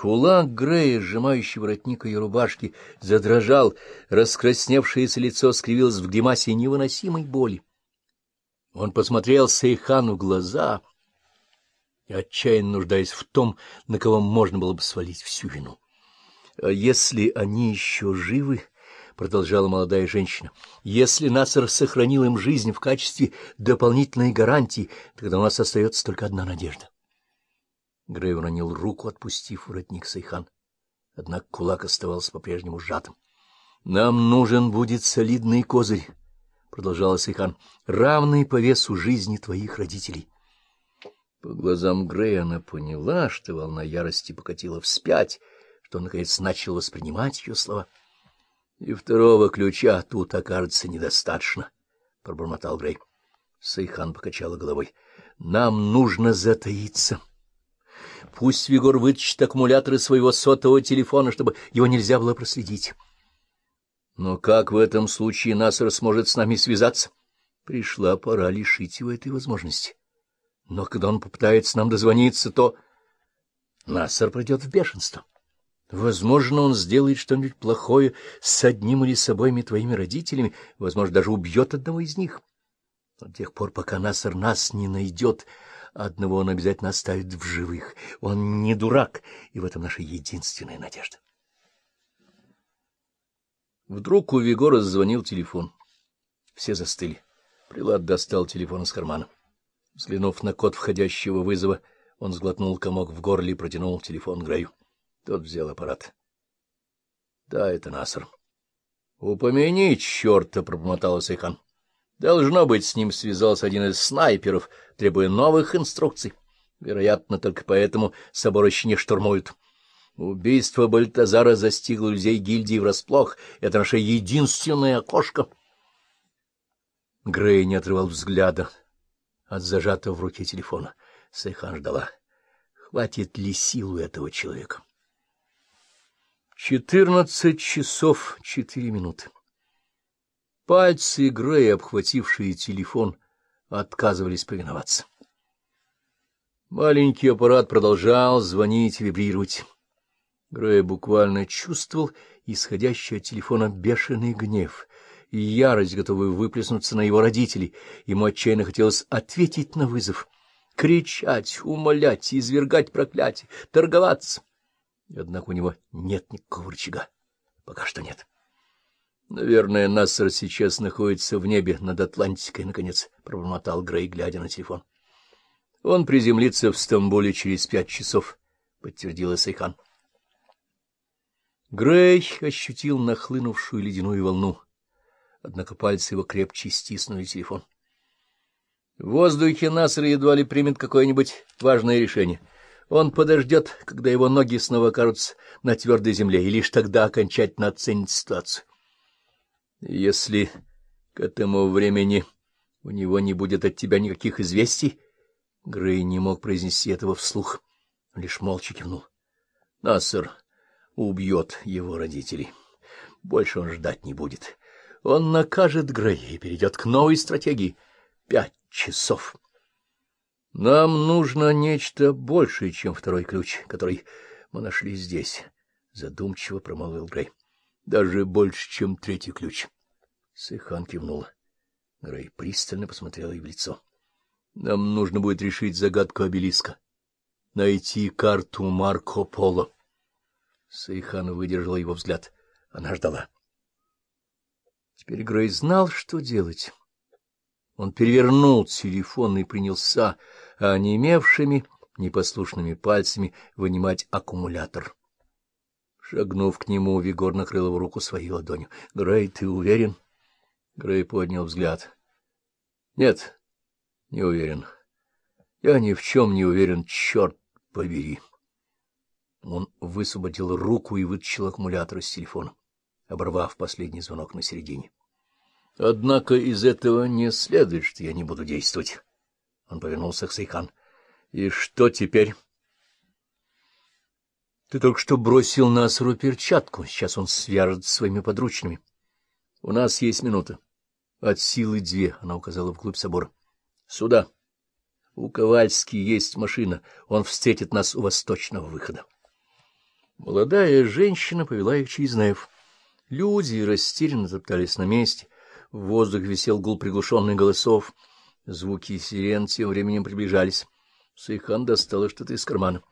Кулак Грея, сжимающий воротник ее рубашки, задрожал, раскрасневшееся лицо скривилось в гримасе невыносимой боли. Он посмотрел Сейхану в глаза, отчаянно нуждаясь в том, на кого можно было бы свалить всю вину. — А если они еще живы, — продолжала молодая женщина, — если Насар сохранил им жизнь в качестве дополнительной гарантии, тогда у нас остается только одна надежда. Грей уронил руку, отпустив воротник Сайхан. Однако кулак оставался по-прежнему сжатым. — Нам нужен будет солидный козырь, — продолжала Сайхан, — равный по весу жизни твоих родителей. По глазам Грея она поняла, что волна ярости покатила вспять, что он, наконец, начал воспринимать ее слова. — И второго ключа тут окажется недостаточно, — пробормотал Грей. Сайхан покачала головой. — Нам нужно затаиться. Пусть Вигор вытащит аккумуляторы своего сотового телефона, чтобы его нельзя было проследить. Но как в этом случае Насар сможет с нами связаться? Пришла пора лишить его этой возможности. Но когда он попытается нам дозвониться, то Насар придет в бешенство. Возможно, он сделает что-нибудь плохое с одним или с обоими твоими родителями, возможно, даже убьет одного из них. До тех пор, пока Насар нас не найдет, одного он обязательно оставит в живых. Он не дурак, и в этом наша единственная надежда. Вдруг у Вигора зазвонил телефон. Все застыли. Прилад достал телефон из кармана. Взглянув на код входящего вызова, он сглотнул комок в горле и протянул телефон Грею. Тот взял аппарат. — Да, это Насар. — Упомяни, черта! — пробормотала Сайхан. — Должно быть, с ним связался один из снайперов, требуя новых инструкций. Вероятно, только поэтому собор еще не штурмуют. — Убийство Бальтазара застигло людей гильдии врасплох. Это наше единственное окошко. Грей не отрывал взгляда от зажатого в руке телефона. Сайхан ждала. Хватит ли сил у этого человека? Четырнадцать часов четыре минуты. Пальцы Грея, обхватившие телефон, отказывались повиноваться. Маленький аппарат продолжал звонить, вибрировать. Грей буквально чувствовал исходящий от телефона бешеный гнев и ярость, готовую выплеснуться на его родителей. Ему отчаянно хотелось ответить на вызов, кричать, умолять, извергать проклятия, торговаться. Однако у него нет никакого рычага. Пока что нет. Наверное, Нассер сейчас находится в небе над Атлантикой, наконец, — пробормотал Грей, глядя на телефон. Он приземлится в Стамбуле через пять часов, — подтвердила Сайхан. Грей ощутил нахлынувшую ледяную волну, однако пальцы его крепче стиснули телефон. В воздухе Наср едва ли примет какое-нибудь важное решение. Он подождет, когда его ноги снова окажутся на твердой земле, и лишь тогда окончательно оценит ситуацию. Если к этому времени у него не будет от тебя никаких известий, Грей не мог произнести этого вслух, лишь молча кивнул. — Наср, убьет его родителей. Больше он ждать не будет. Он накажет Грея и перейдет к новой стратегии. Пять часов. Нам нужно нечто большее, чем второй ключ, который мы нашли здесь, — задумчиво промолвил Грей. Даже больше, чем третий ключ. Сэхан кивнула. Грей пристально посмотрел ей в лицо. Нам нужно будет решить загадку обелиска. Найти карту Марко Поло. Сейхан выдержала его взгляд. Она ждала. Теперь Грей знал, что делать. Он перевернул телефон и принялся онемевшими, непослушными пальцами вынимать аккумулятор. Шагнув к нему, Вигор накрыл его руку своей ладонью. — Грей, ты уверен? Грей поднял взгляд. — Нет, не уверен. Я ни в чем не уверен, черт побери. Он высвободил руку и вытащил аккумулятор из телефона, оборвав последний звонок на середине. — Однако из этого не следует, что я не буду действовать. Он повернулся к Сейхан. — И что теперь? — Ты только что бросил Насеру перчатку. Сейчас он свяжется со своими подручными. — У нас есть минута. От силы две, — она указала вглубь собора. — Сюда. У Ковальски есть машина. Он встретит нас у восточного выхода. Молодая женщина повела их через неф. Люди растерянно топтались на месте. В воздухе висел гул приглушенных голосов. Звуки сирен тем временем приближались. Сейхан достала что-то из кармана.